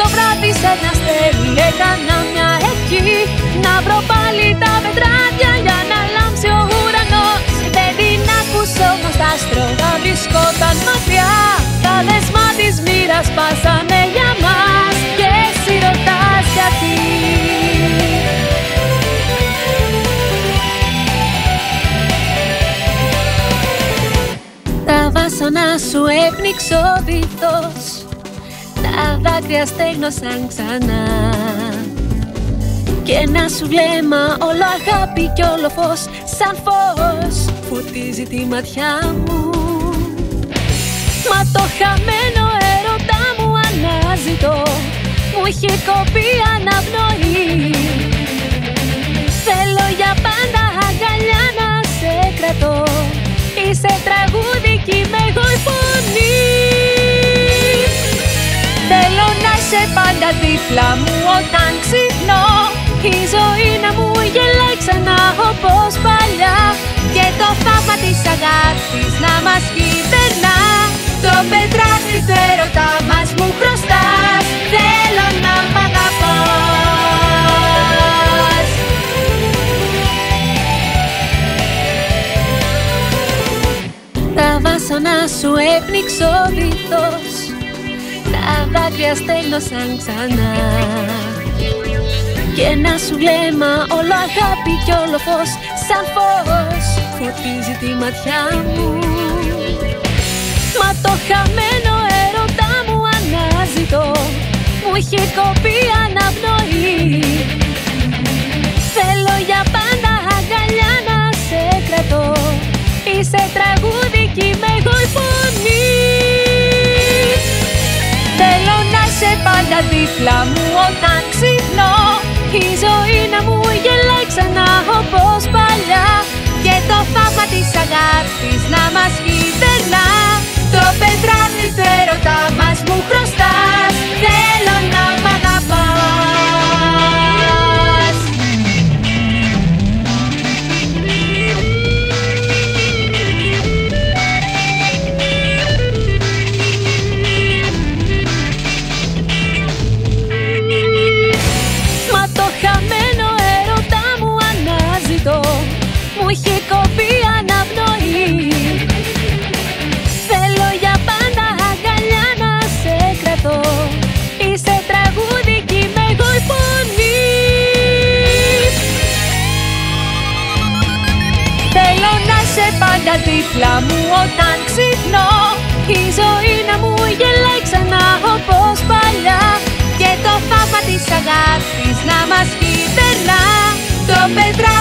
το βράδυ σε ένα αστέρι έκανα μια ευχή. Να βρω πάλι τα πετράδια για να λάμψει ο ουρανός. Δεν την άκουσα όμως τα άστρωγα βρισκόταν μακριά. Τα δεσμά της μοίρας πάσανε για μας. Και εσύ ρωτάς γιατί. Τα βάσανα σου έπνιξε ο βυθός τα δάκρυα στέγνωσαν ξανά. Και ένα σου βλέμμα όλο αγάπη κι όλο φως Σαν φως φωτίζει τη ματιά μου. Μα το χαμένο έρωτά μου αναζητώ. Μου είχε κοπεί πάντα δίπλα μου όταν ξυπνώ. Η ζωή να μου γελάει ξανά όπως παλιά. Και το θαύμα της αγάπης να μας κυβερνά Το πετράδι του έρωτα μας μου χρωστάς. Θέλω να μ' αγαπάς. Τα βάσανα σου έπνιξε ο βυθός. τα δάκρυα στέλνωσαν ξανά. Και ένα σου βλέμμα όλο αγάπη κι όλο φως Σαν φως φωτίζει τη ματιά μου. Μα το χαμένο έρωτά μου αναζητώ. Μου είχε κοπεί πάντα δίπλα μου όταν ξυπνώ. Η ζωή να μου γελάει ξανά όπως παλιά. Και το θαύμα της αγάπης πάντα δίπλα μου όταν ξυπνώ Η ζωή να μου γελάει ξανά όπως παλιά. Και το θαύμα της αγάπης να μας κυβερνά Το πετρά